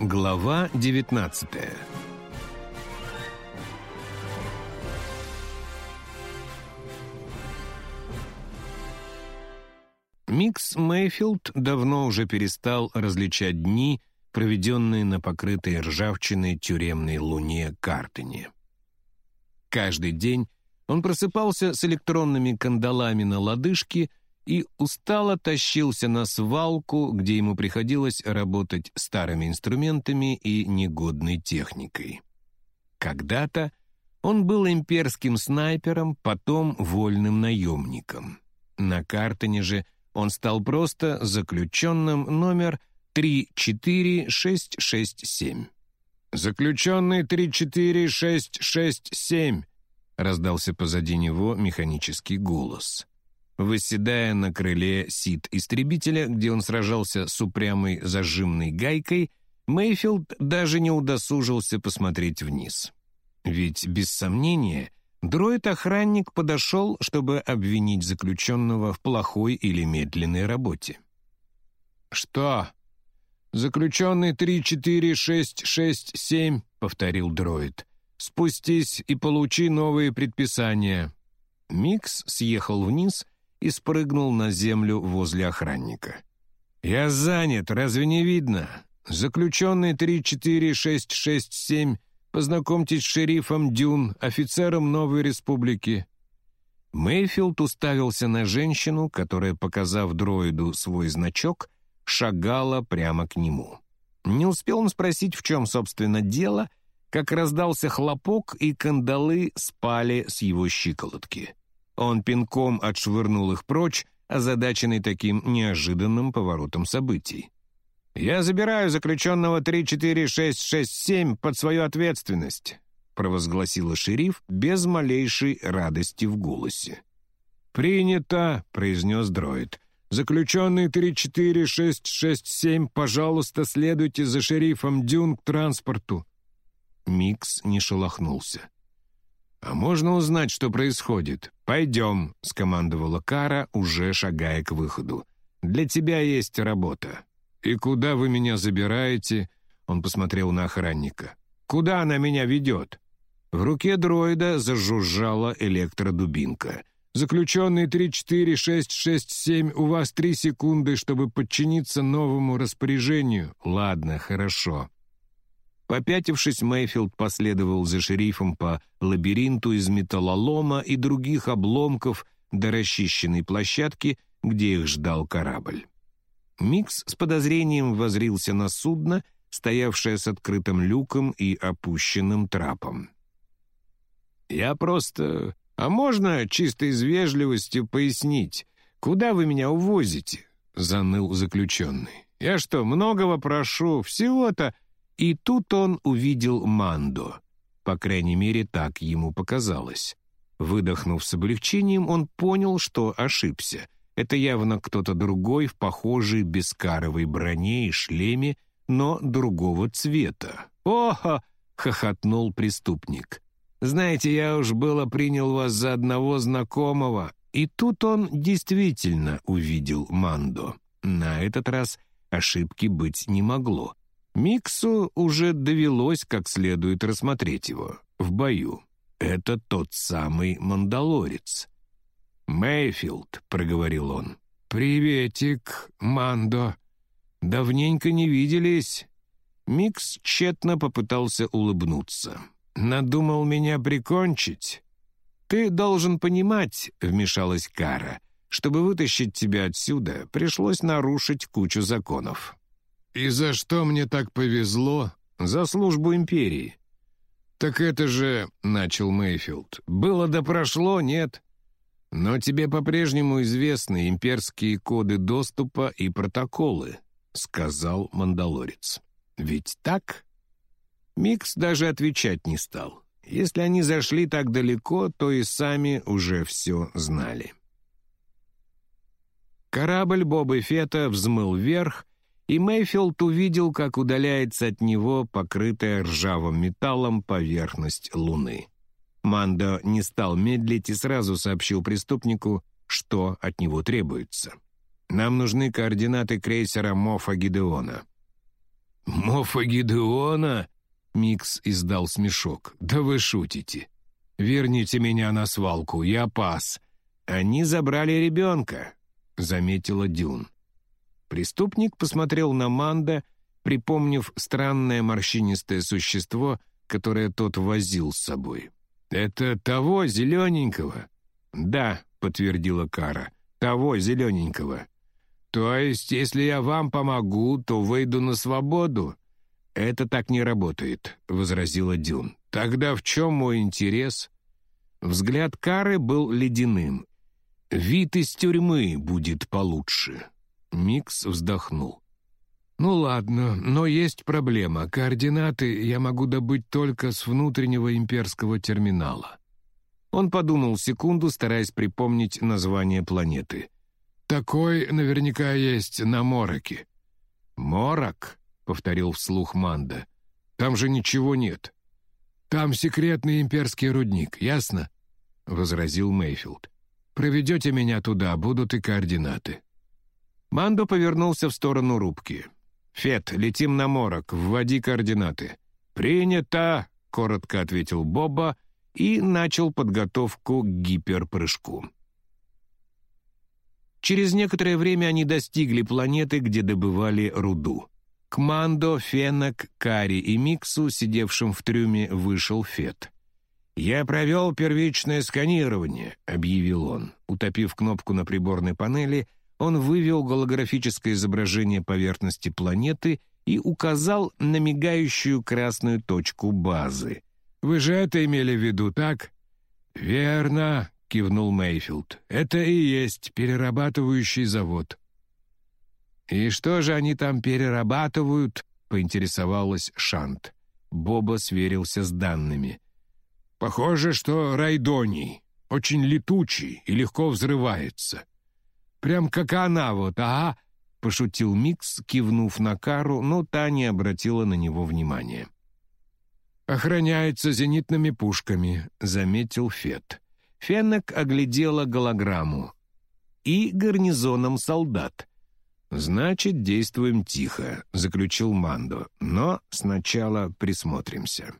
Глава 19 Микс Мейфилд давно уже перестал различать дни, проведенные на покрытой ржавчиной тюремной луне Картоне. Каждый день он просыпался с электронными кандалами на лодыжке и устало тащился на свалку, где ему приходилось работать старыми инструментами и негодной техникой. Когда-то он был имперским снайпером, потом вольным наемником. На Картоне же он стал просто заключенным номер 34667. «Заключенный 34667», — раздался позади него механический голос. Выседая на крыле сит-истребителя, где он сражался с упрямой зажимной гайкой, Мейфилд даже не удосужился посмотреть вниз. Ведь, без сомнения, дроид-охранник подошел, чтобы обвинить заключенного в плохой или медленной работе. «Что?» «Заключенный 34667», — повторил дроид. «Спустись и получи новые предписания». Микс съехал вниз — и спрыгнул на землю возле охранника. «Я занят, разве не видно? Заключенный 34667, познакомьтесь с шерифом Дюн, офицером Новой Республики». Мейфилд уставился на женщину, которая, показав дроиду свой значок, шагала прямо к нему. Не успел он спросить, в чем, собственно, дело, как раздался хлопок, и кандалы спали с его щиколотки. Он пинком отшвырнул их прочь, озадаченный таким неожиданным поворотом событий. «Я забираю заключенного 34667 под свою ответственность», провозгласила шериф без малейшей радости в голосе. «Принято», — произнес дроид. «Заключенный 34667, пожалуйста, следуйте за шерифом Дюн к транспорту». Микс не шелохнулся. «А можно узнать, что происходит? Пойдем», — скомандовала Кара, уже шагая к выходу. «Для тебя есть работа». «И куда вы меня забираете?» Он посмотрел на охранника. «Куда она меня ведет?» В руке дроида зажужжала электродубинка. «Заключенный 34667, у вас три секунды, чтобы подчиниться новому распоряжению». «Ладно, хорошо». Попятившись, Мэйфилд последовал за шерифом по лабиринту из металлолома и других обломков до расчищенной площадки, где их ждал корабль. Микс с подозрением возрился на судно, стоявшее с открытым люком и опущенным трапом. «Я просто... А можно чисто из вежливости пояснить, куда вы меня увозите?» — заныл заключенный. «Я что, многого прошу? Всего-то...» И тут он увидел Мандо. По крайней мере, так ему показалось. Выдохнув с облегчением, он понял, что ошибся. Это явно кто-то другой в похожей бескаровой броне и шлеме, но другого цвета. «О-хо!» — хохотнул преступник. «Знаете, я уж было принял вас за одного знакомого». И тут он действительно увидел Мандо. На этот раз ошибки быть не могло. Миксу уже довелось как следует рассмотреть его в бою. Это тот самый мандалорец. «Мэйфилд», — проговорил он. «Приветик, Мандо. Давненько не виделись». Микс тщетно попытался улыбнуться. «Надумал меня прикончить?» «Ты должен понимать», — вмешалась Кара, «чтобы вытащить тебя отсюда, пришлось нарушить кучу законов». «И за что мне так повезло? За службу империи». «Так это же...» — начал Мейфилд. «Было да прошло, нет?» «Но тебе по-прежнему известны имперские коды доступа и протоколы», — сказал Мандалорец. «Ведь так?» Микс даже отвечать не стал. Если они зашли так далеко, то и сами уже все знали. Корабль Боба Фета взмыл вверх, и Мейфилд увидел, как удаляется от него покрытая ржавым металлом поверхность Луны. Мандо не стал медлить и сразу сообщил преступнику, что от него требуется. «Нам нужны координаты крейсера Мофа Гидеона». «Мофа Гидеона?» Микс издал смешок. «Да вы шутите. Верните меня на свалку, я пас». «Они забрали ребенка», — заметила Дюн. Преступник посмотрел на Манда, припомнив странное морщинистое существо, которое тот возил с собой. «Это того зелененького?» «Да», — подтвердила Кара, — «того зелененького». «То есть, если я вам помогу, то выйду на свободу?» «Это так не работает», — возразила Дюн. «Тогда в чем мой интерес?» Взгляд Кары был ледяным. «Вид из тюрьмы будет получше». Микс вздохнул. «Ну ладно, но есть проблема. Координаты я могу добыть только с внутреннего имперского терминала». Он подумал секунду, стараясь припомнить название планеты. «Такой наверняка есть на Мороке». «Морок?» — повторил вслух Манда. «Там же ничего нет». «Там секретный имперский рудник, ясно?» — возразил Мейфилд. «Проведете меня туда, будут и координаты». Мандо повернулся в сторону рубки. «Фет, летим на Морок, вводи координаты». «Принято!» — коротко ответил Боба и начал подготовку к гиперпрыжку. Через некоторое время они достигли планеты, где добывали руду. К Мандо, Фенок, Кари и Миксу, сидевшим в трюме, вышел Фет. «Я провел первичное сканирование», — объявил он. Утопив кнопку на приборной панели, он вывел голографическое изображение поверхности планеты и указал на мигающую красную точку базы. «Вы же это имели в виду, так?» «Верно», — кивнул Мейфилд. «Это и есть перерабатывающий завод». «И что же они там перерабатывают?» — поинтересовалась Шант. Боба сверился с данными. «Похоже, что райдоний. Очень летучий и легко взрывается. Прям как она вот, ага!» — пошутил Микс, кивнув на Кару, но та не обратила на него внимания. «Охраняется зенитными пушками», — заметил Фет. Феннек оглядела голограмму. «И гарнизоном солдат». «Значит, действуем тихо», — заключил Мандо. «Но сначала присмотримся».